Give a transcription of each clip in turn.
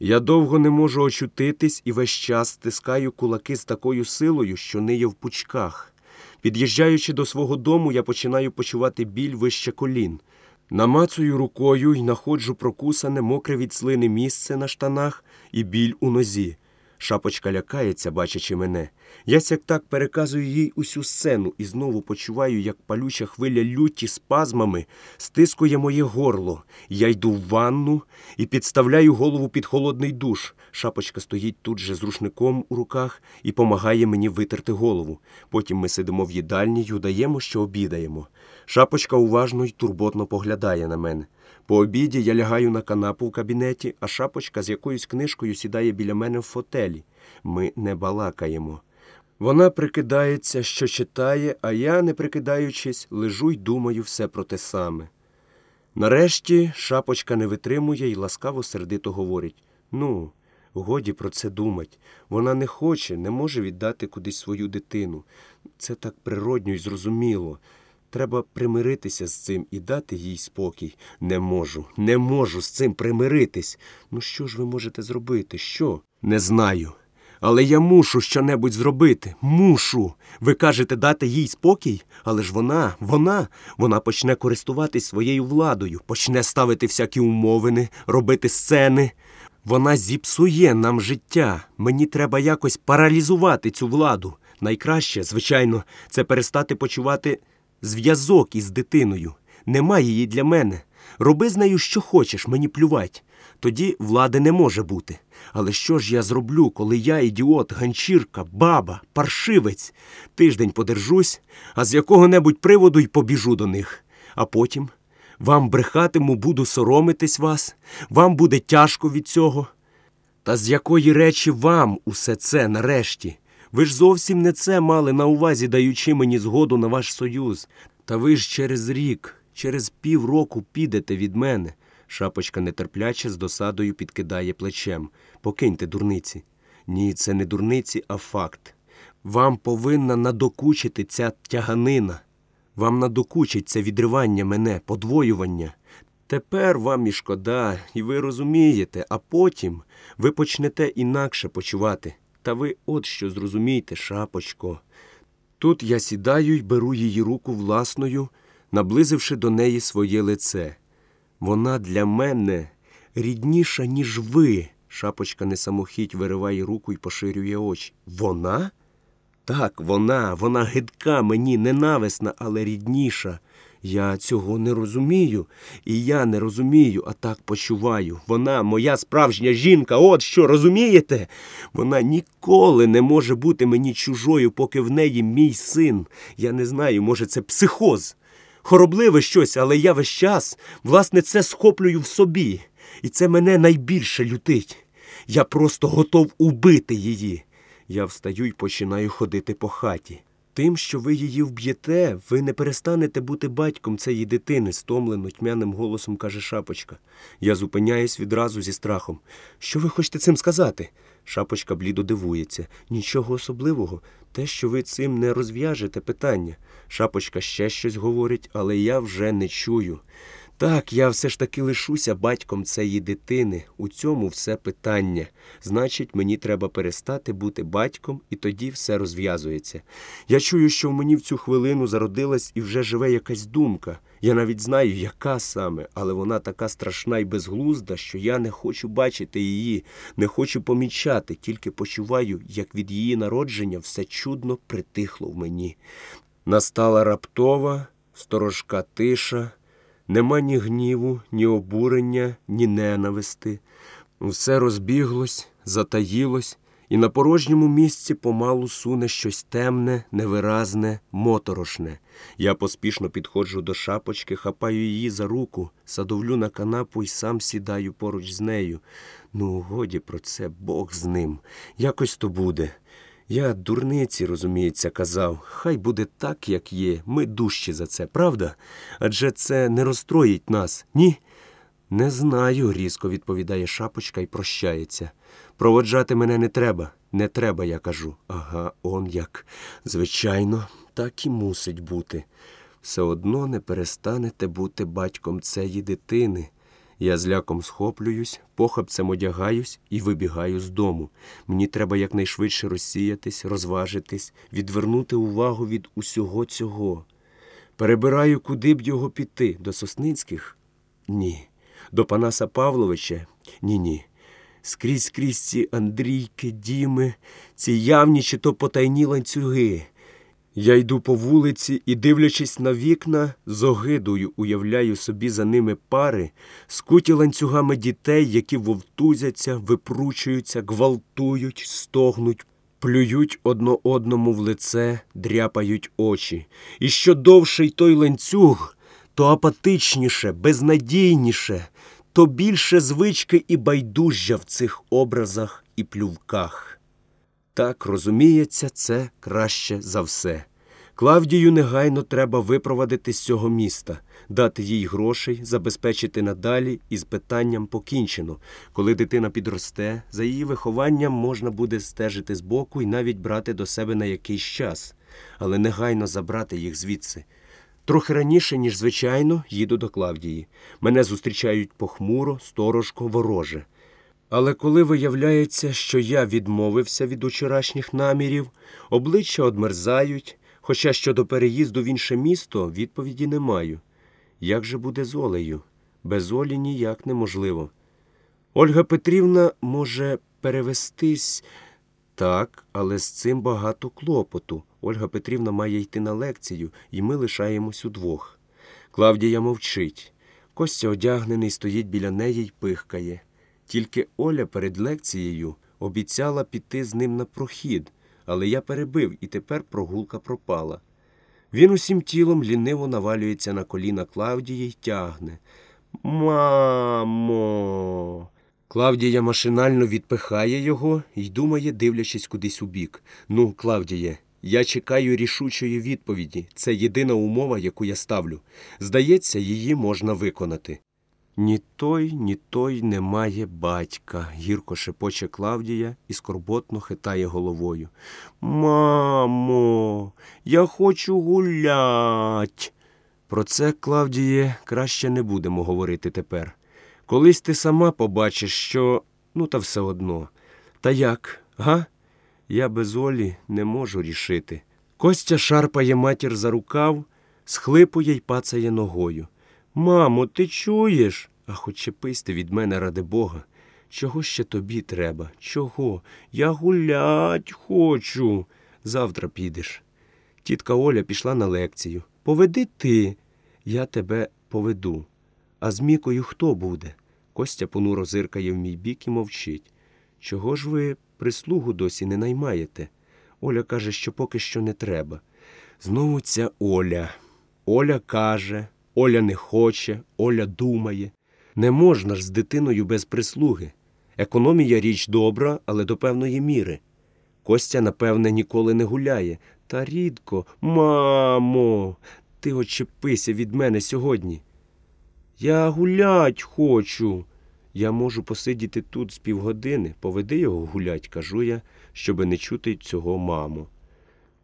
Я довго не можу очутитись і весь час стискаю кулаки з такою силою, що ниє в пучках. Під'їжджаючи до свого дому, я починаю почувати біль вище колін. Намацую рукою і находжу прокусане, мокре від слини місце на штанах і біль у нозі. Шапочка лякається, бачачи мене. Я сяк так переказую їй усю сцену і знову почуваю, як палюча хвиля люті спазмами стискує моє горло. Я йду в ванну і підставляю голову під холодний душ. Шапочка стоїть тут же з рушником у руках і помагає мені витерти голову. Потім ми сидимо в їдальні й удаємо, що обідаємо. Шапочка уважно й турботно поглядає на мене. По обіді я лягаю на канапу в кабінеті, а шапочка з якоюсь книжкою сідає біля мене в фотелі. Ми не балакаємо. Вона прикидається, що читає, а я, не прикидаючись, лежу й думаю все про те саме. Нарешті шапочка не витримує і ласкаво сердито говорить Ну, годі про це думать. Вона не хоче, не може віддати кудись свою дитину. Це так природньо і зрозуміло. Треба примиритися з цим і дати їй спокій. Не можу, не можу з цим примиритись. Ну що ж ви можете зробити? Що? Не знаю. Але я мушу щонебудь зробити. Мушу. Ви кажете дати їй спокій? Але ж вона, вона, вона почне користуватись своєю владою, почне ставити всякі умовини, робити сцени. Вона зіпсує нам життя. Мені треба якось паралізувати цю владу. Найкраще, звичайно, це перестати почувати зв'язок із дитиною. Немає її для мене. Роби з нею, що хочеш, мені плювать. Тоді влади не може бути. Але що ж я зроблю, коли я ідіот, ганчірка, баба, паршивець? Тиждень подержусь, а з якого-небудь приводу й побіжу до них. А потім вам брехатиму, буду соромитись вас, вам буде тяжко від цього. Та з якої речі вам усе це нарешті? Ви ж зовсім не це мали на увазі, даючи мені згоду на ваш союз. Та ви ж через рік, через півроку підете від мене. Шапочка нетерпляче з досадою підкидає плечем. Покиньте дурниці. Ні, це не дурниці, а факт. Вам повинна надокучити ця тяганина. Вам надокучить це відривання мене, подвоювання. Тепер вам і шкода, і ви розумієте, а потім ви почнете інакше почувати. Та ви от що зрозумійте, шапочко. Тут я сідаю й беру її руку власною, наблизивши до неї своє лице. Вона для мене рідніша, ніж ви. Шапочка несамохіть вириває руку і поширює очі. Вона? Так, вона, вона гидка мені, ненависна, але рідніша. Я цього не розумію, і я не розумію, а так почуваю. Вона моя справжня жінка, от що, розумієте? Вона ніколи не може бути мені чужою, поки в неї мій син. Я не знаю, може, це психоз. Хоробливе щось, але я весь час, власне, це схоплюю в собі. І це мене найбільше лютить. Я просто готов убити її. Я встаю і починаю ходити по хаті. Тим, що ви її вб'єте, ви не перестанете бути батьком цієї дитини, стомлено тьмяним голосом каже шапочка. Я зупиняюсь відразу зі страхом. Що ви хочете цим сказати? Шапочка блідо дивується. Нічого особливого. Те, що ви цим не розв'яжете питання. Шапочка ще щось говорить, але я вже не чую. Так, я все ж таки лишуся батьком цієї дитини. У цьому все питання. Значить, мені треба перестати бути батьком, і тоді все розв'язується. Я чую, що в мені в цю хвилину зародилась і вже живе якась думка. Я навіть знаю, яка саме, але вона така страшна і безглузда, що я не хочу бачити її, не хочу помічати, тільки почуваю, як від її народження все чудно притихло в мені. Настала раптова, сторожка тиша. Нема ні гніву, ні обурення, ні ненависти. Все розбіглось, затаїлось, і на порожньому місці помалу суне щось темне, невиразне, моторошне. Я поспішно підходжу до шапочки, хапаю її за руку, садовлю на канапу і сам сідаю поруч з нею. Ну, годі про це, Бог з ним. Якось то буде. Я дурниці, розуміється, казав, хай буде так, як є. Ми дужчі за це, правда? Адже це не розстроїть нас, ні? Не знаю, різко відповідає шапочка і прощається. Проводжати мене не треба, не треба, я кажу. Ага, он як. Звичайно, так і мусить бути. Все одно не перестанете бути батьком цієї дитини. Я з ляком схоплююсь, похапцем одягаюсь і вибігаю з дому. Мені треба якнайшвидше розсіятись, розважитись, відвернути увагу від усього цього. Перебираю, куди б його піти. До Сосницьких? Ні. До Панаса Павловича? Ні, ні. Скрізь скрізь ці Андрійки, Діми, ці явні чи то потайні ланцюги. Я йду по вулиці і, дивлячись на вікна, з огидою уявляю собі за ними пари, скуті ланцюгами дітей, які вовтузяться, випручуються, гвалтують, стогнуть, плюють одно одному в лице, дряпають очі. І що довший той ланцюг, то апатичніше, безнадійніше, то більше звички і байдужжя в цих образах і плювках. Так, розуміється, це краще за все. Клавдію негайно треба випровадити з цього міста, дати їй грошей, забезпечити надалі і з питанням покінчено. Коли дитина підросте, за її вихованням можна буде стежити збоку і навіть брати до себе на якийсь час, але негайно забрати їх звідси. Трохи раніше, ніж звичайно, їду до Клавдії. Мене зустрічають похмуро, сторожко, вороже. Але коли виявляється, що я відмовився від учорашніх намірів, обличчя одмерзають, хоча щодо переїзду в інше місто відповіді не маю. Як же буде з Олею? Без Олі ніяк неможливо. Ольга Петрівна може перевестись. Так, але з цим багато клопоту. Ольга Петрівна має йти на лекцію, і ми лишаємось удвох. Клавдія мовчить. Костя одягнений стоїть біля неї й пихкає. Тільки Оля перед лекцією обіцяла піти з ним на прохід, але я перебив, і тепер прогулка пропала. Він усім тілом ліниво навалюється на коліна Клавдії й тягне. Мамо. Клавдія машинально відпихає його і думає, дивлячись кудись у бік. Ну, Клавдіє, я чекаю рішучої відповіді. Це єдина умова, яку я ставлю. Здається, її можна виконати. Ні той, ні той не має батька, гірко шепоче Клавдія і скорботно хитає головою. Мамо, я хочу гулять. Про це, Клавдіє, краще не будемо говорити тепер. Колись ти сама побачиш, що ну та все одно. Та як, га? Я без Олі не можу рішити. Костя шарпає матір за рукав, схлипує й пацає ногою. Мамо, ти чуєш? А хоч ти від мене, ради Бога. Чого ще тобі треба? Чого? Я гулять хочу. Завтра підеш. Тітка Оля пішла на лекцію. Поведи ти, я тебе поведу. А з Мікою хто буде? Костя понуро зиркає в мій бік і мовчить. Чого ж ви прислугу досі не наймаєте? Оля каже, що поки що не треба. Знову ця Оля. Оля каже, Оля не хоче, Оля думає. Не можна ж з дитиною без прислуги. Економія річ добра, але до певної міри. Костя, напевне, ніколи не гуляє. Та рідко, мамо, ти очепися від мене сьогодні. Я гулять хочу. Я можу посидіти тут з півгодини, поведи його гулять, кажу я, щоби не чути цього маму.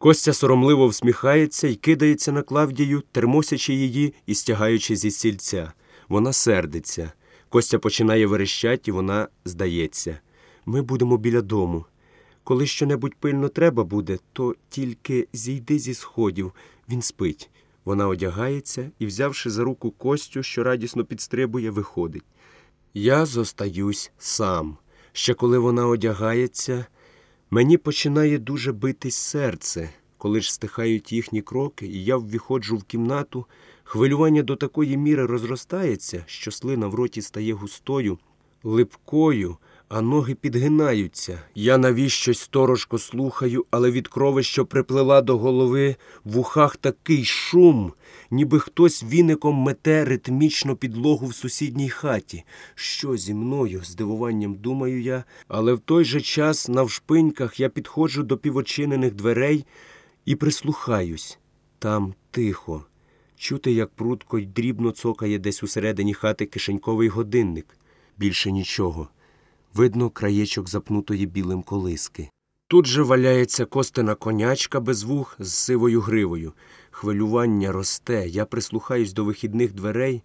Костя соромливо всміхається і кидається на Клавдію, термосячи її і стягаючи зі стільця. Вона сердиться. Костя починає верещать, і вона здається. Ми будемо біля дому. Коли щонебудь пильно треба буде, то тільки зійди зі сходів. Він спить. Вона одягається і, взявши за руку Костю, що радісно підстрибує, виходить. Я зостаюсь сам. Ще коли вона одягається, мені починає дуже битись серце. Коли ж стихають їхні кроки, і я ввіходжу в кімнату, хвилювання до такої міри розростається, що слина в роті стає густою, липкою, а ноги підгинаються. Я навіщось сторожко слухаю, але від крови, що приплила до голови, в ухах такий шум, ніби хтось віником мете ритмічно підлогу в сусідній хаті. Що зі мною? здивуванням думаю я, але в той же час навшпиньках я підходжу до півочинених дверей і прислухаюсь. Там тихо. Чути, як прудко й дрібно цокає десь усередині хати кишеньковий годинник. Більше нічого. Видно краєчок запнутої білим колиски. Тут же валяється костина конячка без вух з сивою гривою. Хвилювання росте. Я прислухаюсь до вихідних дверей.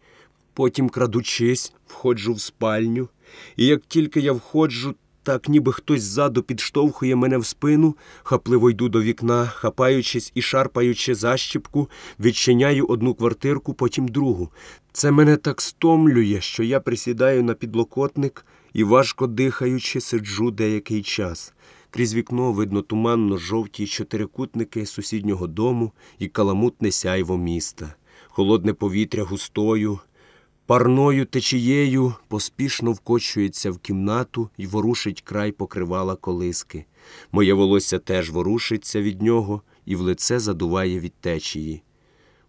Потім, крадучись, входжу в спальню, і як тільки я входжу, так ніби хтось ззаду підштовхує мене в спину, хапливо йду до вікна, хапаючись і шарпаючи защіпку, відчиняю одну квартирку, потім другу. Це мене так стомлює, що я присідаю на підлокотник і, важко дихаючи, сиджу деякий час. Крізь вікно видно туманно жовті чотирикутники сусіднього дому і каламутне сяйво міста, холодне повітря густою, парною течією поспішно вкочується в кімнату і ворушить край покривала колиски. Моє волосся теж ворушиться від нього і в лице задуває від течії.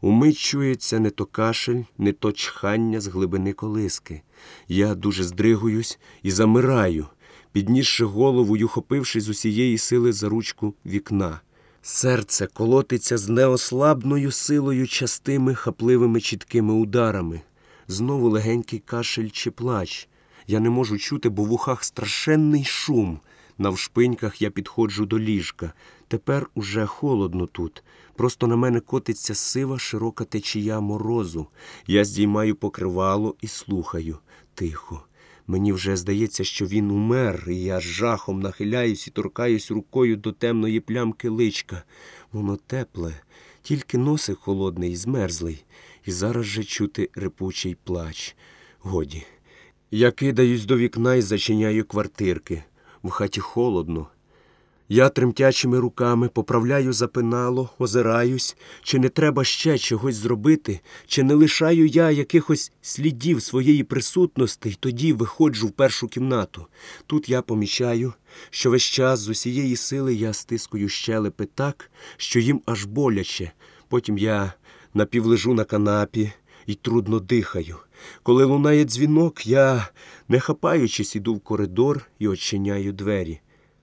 Умить чується не то кашель, не то чхання з глибини колиски. Я дуже здригуюсь і замираю, піднісши голову й ухопивши з усієї сили за ручку вікна. Серце колотиться з неослабною силою частими хапливими чіткими ударами. Знову легенький кашель чи плач. Я не можу чути, бо в ухах страшенний шум. Навшпиньках я підходжу до ліжка. Тепер уже холодно тут. Просто на мене котиться сива широка течія морозу. Я здіймаю покривало і слухаю. Тихо. Мені вже здається, що він умер, і я жахом нахиляюсь і торкаюсь рукою до темної плямки личка. Воно тепле, тільки носик холодний, змерзлий, і зараз же чути репучий плач. Годі. Я кидаюсь до вікна і зачиняю квартирки. В хаті холодно. Я тремтячими руками поправляю запинало, озираюсь, чи не треба ще чогось зробити, чи не лишаю я якихось слідів своєї присутності, й тоді виходжу в першу кімнату. Тут я помічаю, що весь час з усієї сили я стискую щелепи так, що їм аж боляче. Потім я напівлежу на канапі і трудно дихаю. Коли лунає дзвінок, я, не хапаючись, іду в коридор і очиняю двері.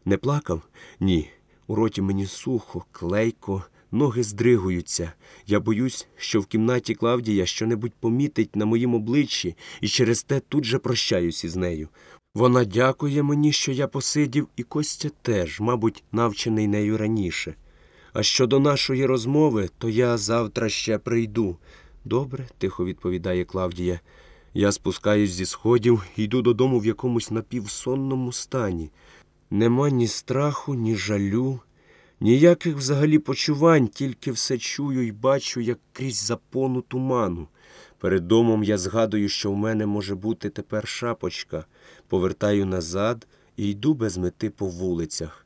Не плакав? Ні. У роті мені сухо, клейко, ноги здригуються. Я боюсь, що в кімнаті Клавдія щонебудь помітить на моїм обличчі і через те тут же прощаюсь із нею. Вона дякує мені, що я посидів, і Костя теж, мабуть, навчений нею раніше. А щодо нашої розмови, то я завтра ще прийду. Добре, тихо відповідає Клавдія. Я спускаюсь зі сходів і йду додому в якомусь напівсонному стані. Нема ні страху, ні жалю, ніяких взагалі почувань, тільки все чую і бачу, як крізь запону туману. Перед домом я згадую, що в мене може бути тепер шапочка, повертаю назад і йду без мети по вулицях.